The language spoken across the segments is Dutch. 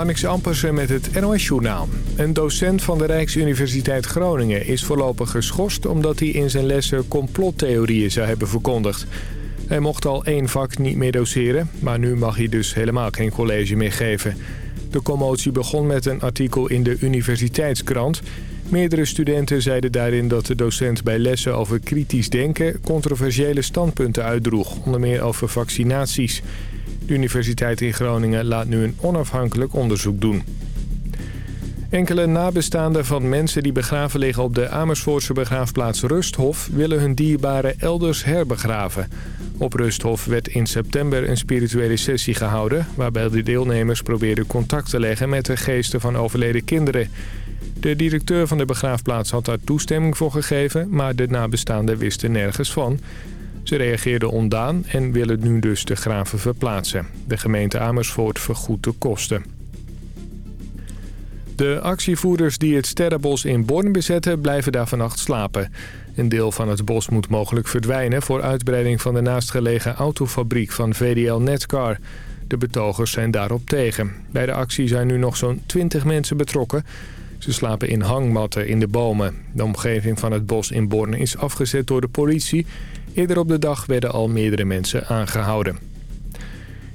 Marnix Ampersen met het NOS-journaal. Een docent van de Rijksuniversiteit Groningen is voorlopig geschorst... omdat hij in zijn lessen complottheorieën zou hebben verkondigd. Hij mocht al één vak niet meer doseren... maar nu mag hij dus helemaal geen college meer geven. De commotie begon met een artikel in de universiteitskrant. Meerdere studenten zeiden daarin dat de docent bij lessen over kritisch denken... controversiële standpunten uitdroeg, onder meer over vaccinaties... De Universiteit in Groningen laat nu een onafhankelijk onderzoek doen. Enkele nabestaanden van mensen die begraven liggen op de Amersfoortse begraafplaats Rusthof... willen hun dierbaren elders herbegraven. Op Rusthof werd in september een spirituele sessie gehouden... waarbij de deelnemers probeerden contact te leggen met de geesten van overleden kinderen. De directeur van de begraafplaats had daar toestemming voor gegeven... maar de nabestaanden wisten nergens van... Ze reageerden ondaan en willen nu dus de graven verplaatsen. De gemeente Amersfoort vergoedt de kosten. De actievoerders die het Sterrenbos in Born bezetten blijven daar vannacht slapen. Een deel van het bos moet mogelijk verdwijnen voor uitbreiding van de naastgelegen autofabriek van VDL Netcar. De betogers zijn daarop tegen. Bij de actie zijn nu nog zo'n 20 mensen betrokken. Ze slapen in hangmatten in de bomen. De omgeving van het bos in Born is afgezet door de politie. Eerder op de dag werden al meerdere mensen aangehouden.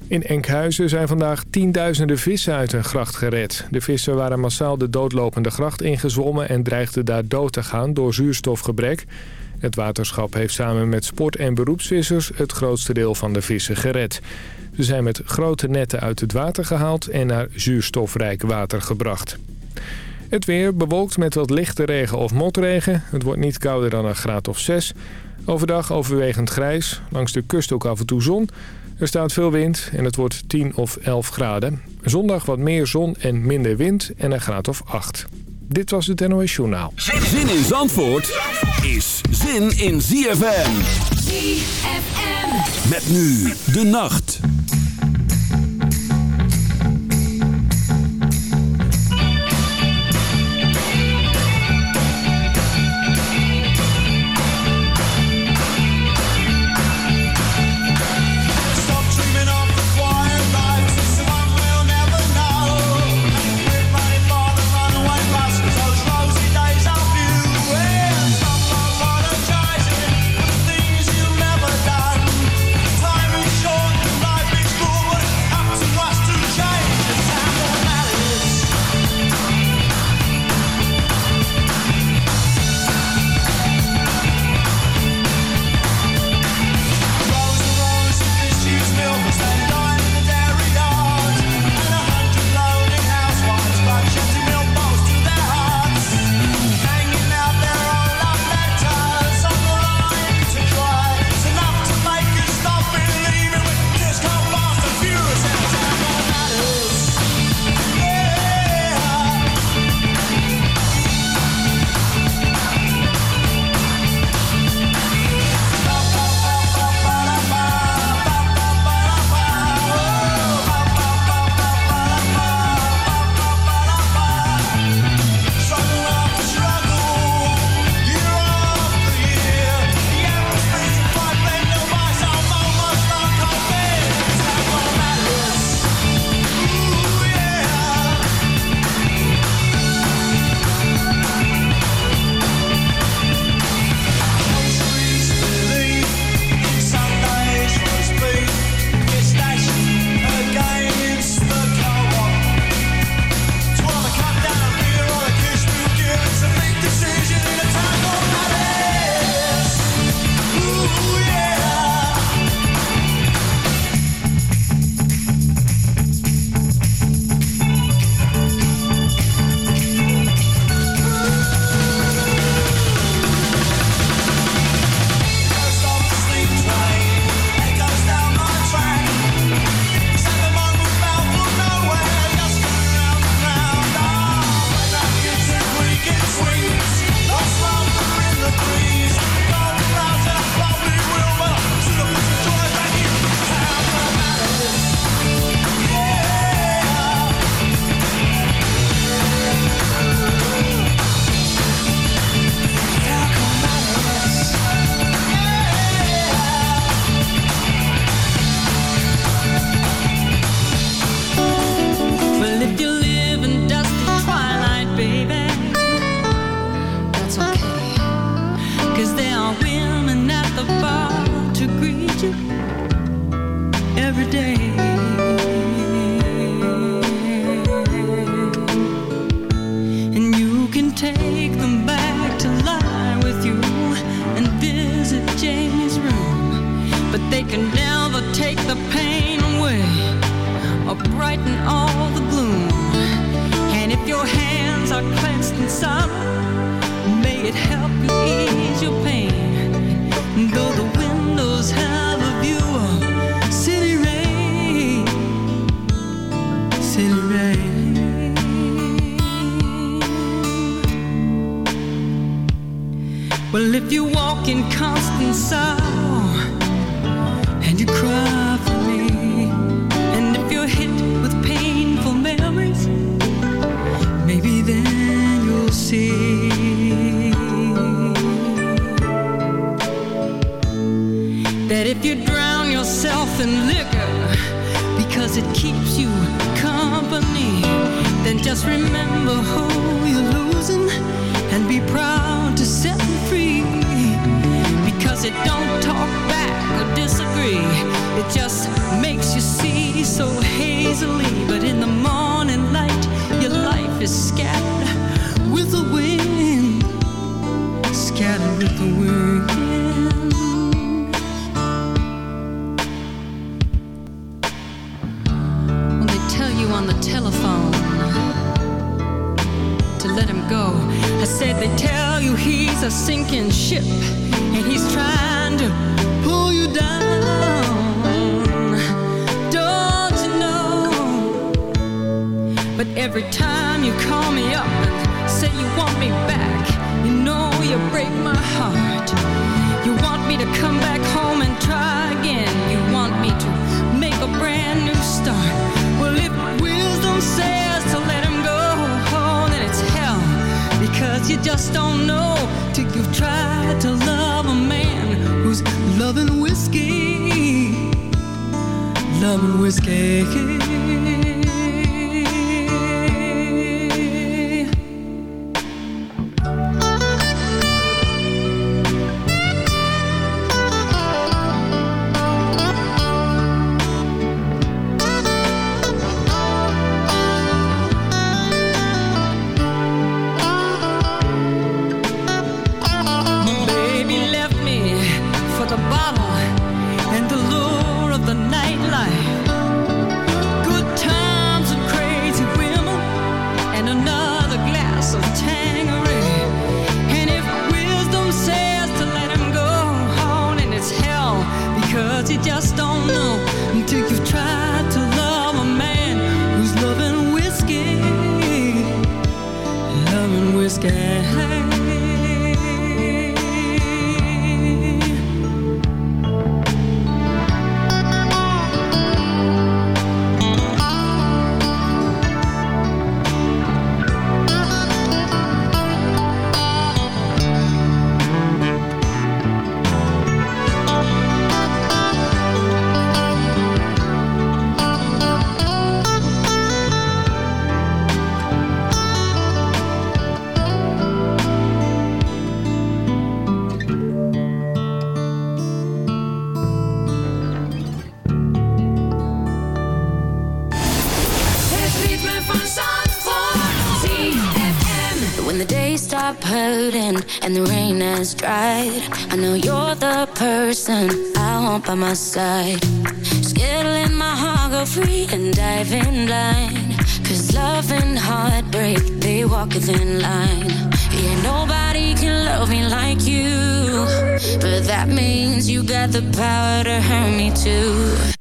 In Enkhuizen zijn vandaag tienduizenden vissen uit een gracht gered. De vissen waren massaal de doodlopende gracht ingezwommen... en dreigden daar dood te gaan door zuurstofgebrek. Het waterschap heeft samen met sport- en beroepsvissers... het grootste deel van de vissen gered. Ze zijn met grote netten uit het water gehaald... en naar zuurstofrijk water gebracht. Het weer bewolkt met wat lichte regen of motregen. Het wordt niet kouder dan een graad of 6. Overdag overwegend grijs. Langs de kust ook af en toe zon. Er staat veel wind en het wordt 10 of 11 graden. Zondag wat meer zon en minder wind en een graad of 8. Dit was het NOS Journaal. Zin in Zandvoort is zin in ZFM. ZFM. Met nu de nacht. in constant sorrow. by my side. Scared my heart go free and dive in line. Cause love and heartbreak, they walk within line. Yeah, nobody can love me like you. But that means you got the power to hurt me too.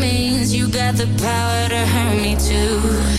Means you got the power to hurt me too.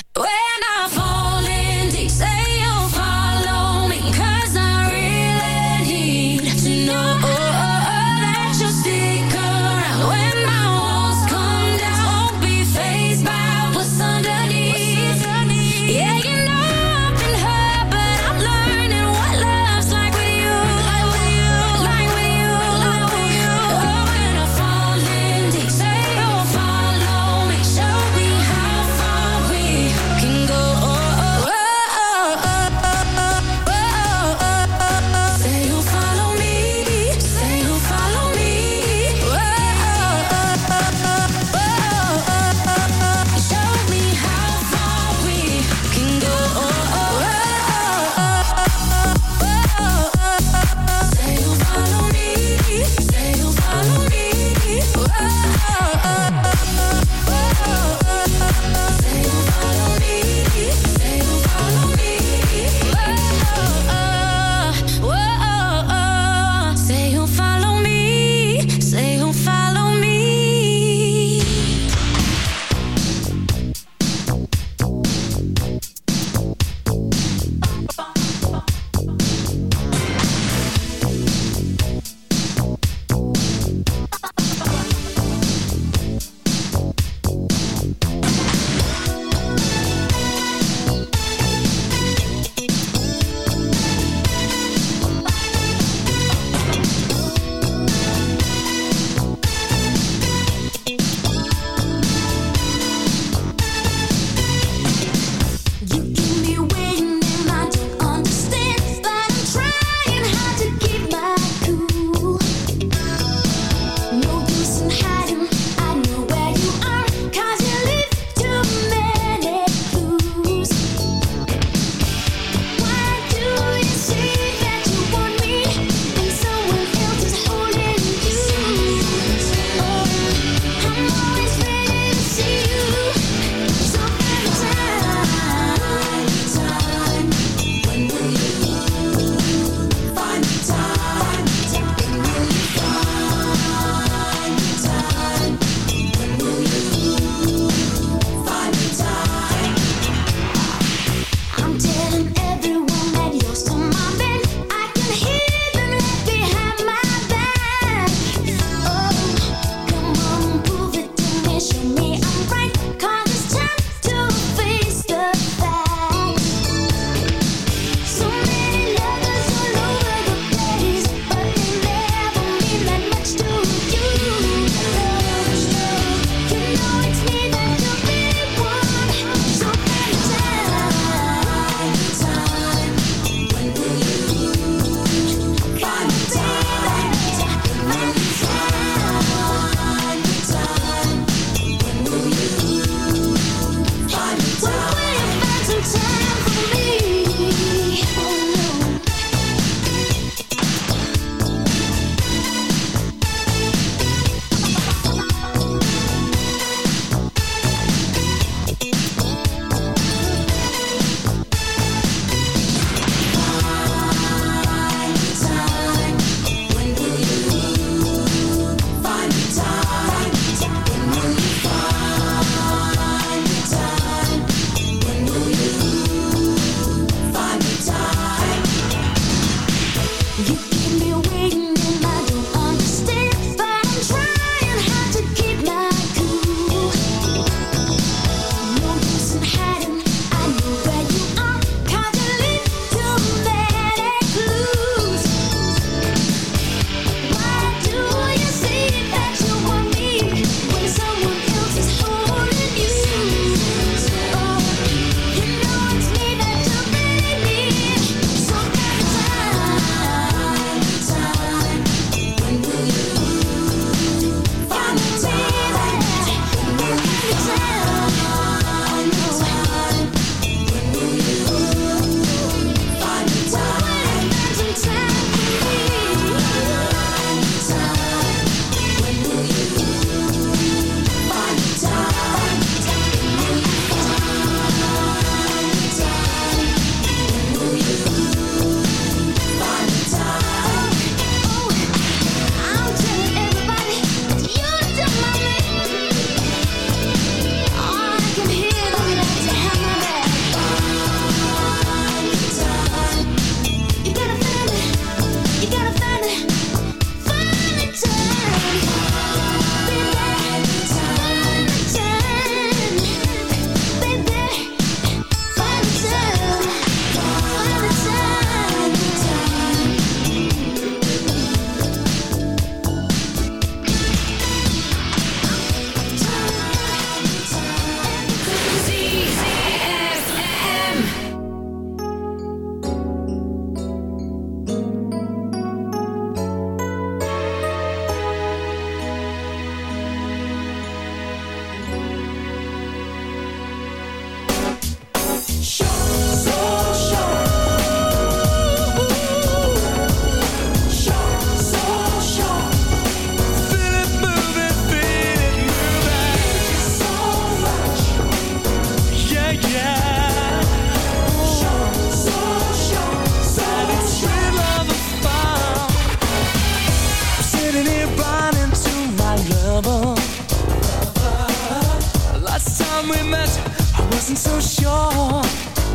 so sure.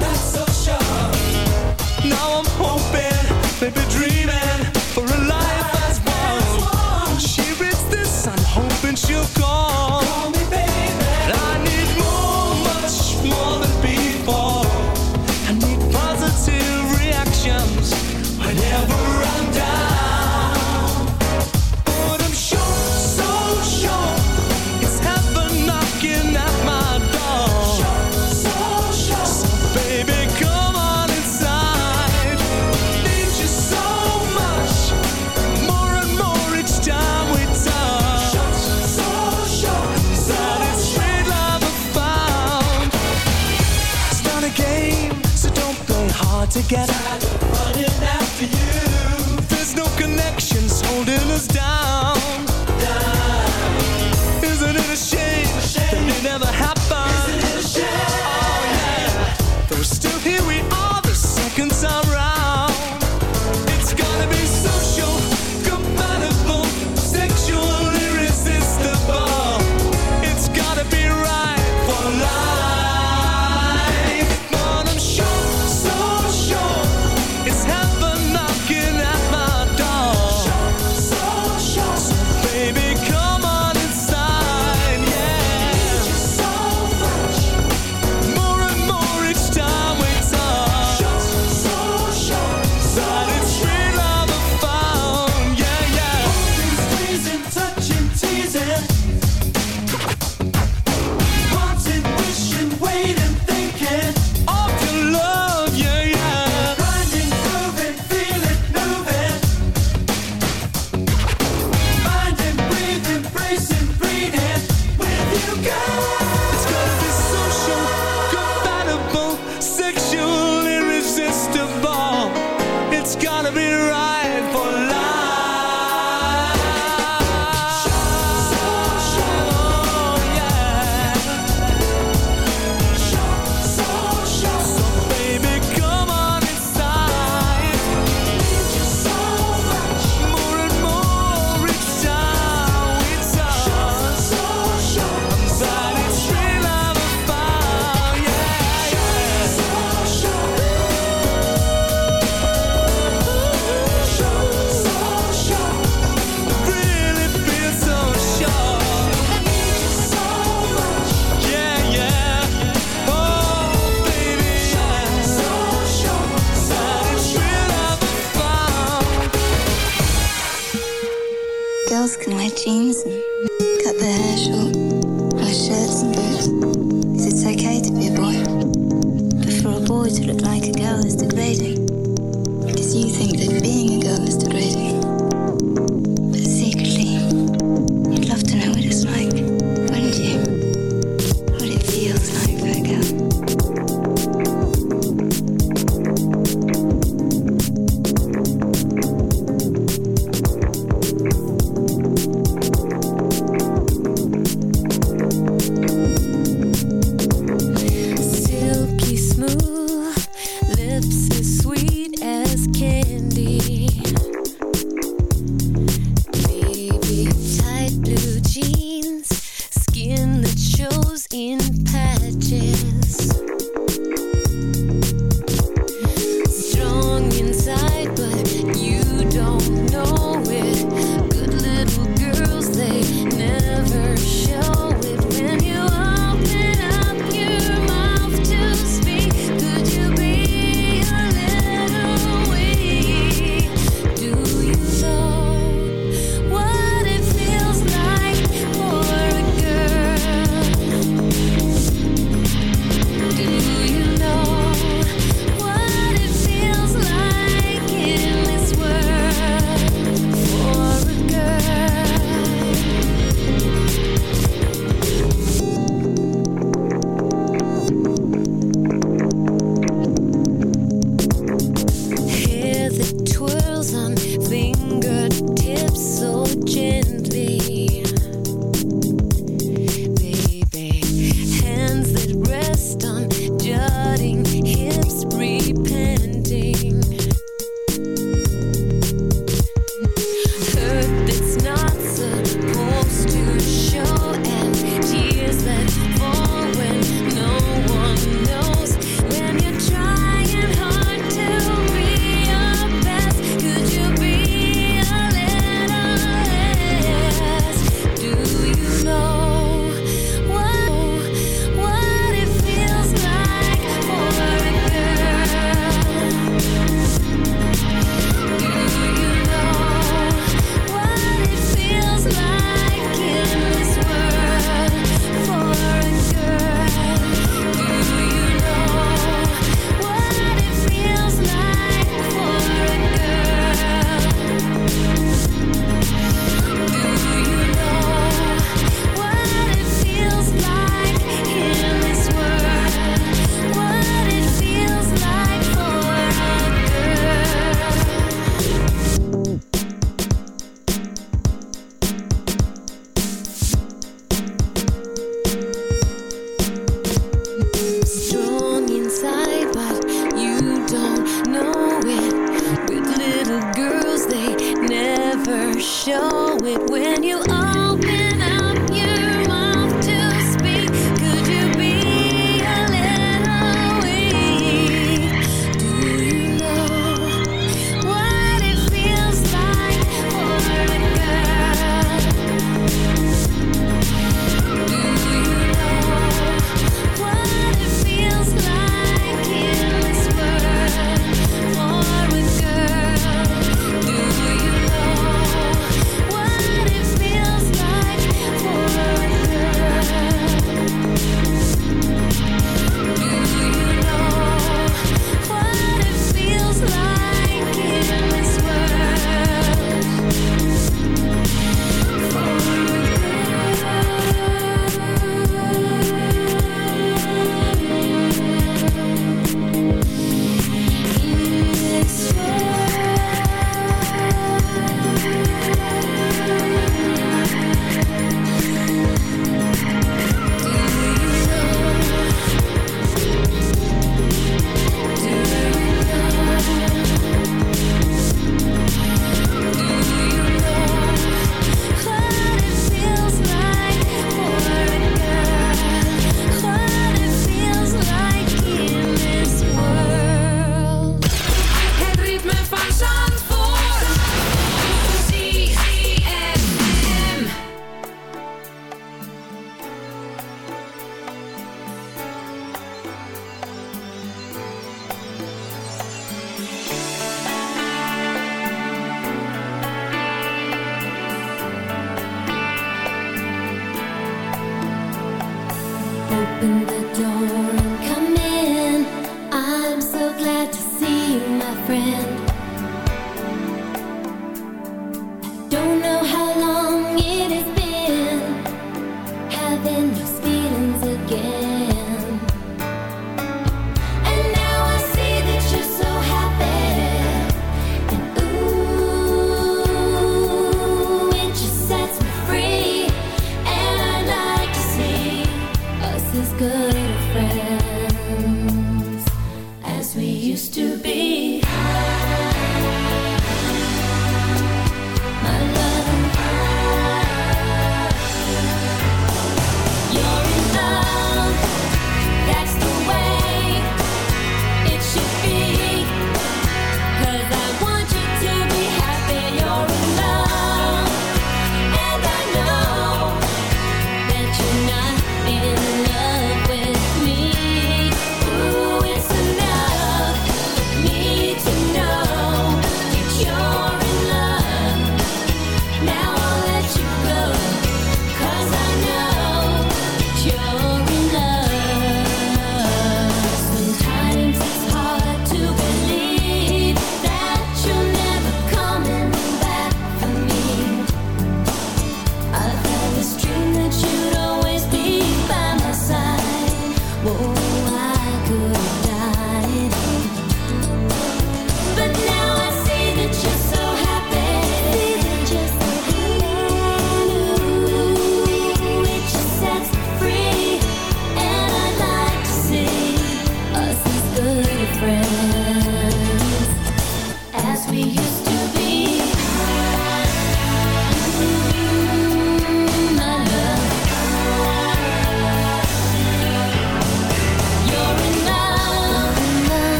Not so sure. Now I'm hoping, baby, dream.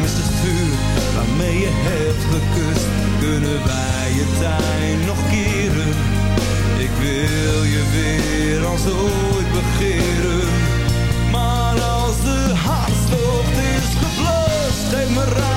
Mis het vuur waarmee je hebt gekust. Kunnen wij je tijd nog keren? Ik wil je weer als ooit begeren. Maar als de hartstocht is geblust, geef me raad,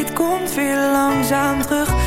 vrijheid komt weer langzaam terug.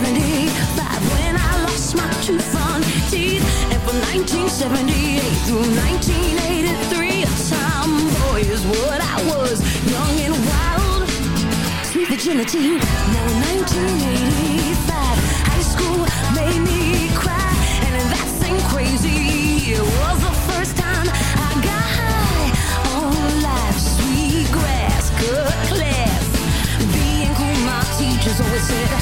1975 when I lost my two front teeth And from 1978 through 1983 A tomboy is what I was Young and wild. Sweet virginity Now in 1985 High school made me cry And that thing crazy It was the first time I got high On life Sweet grass. Good class. Being cool my teachers always said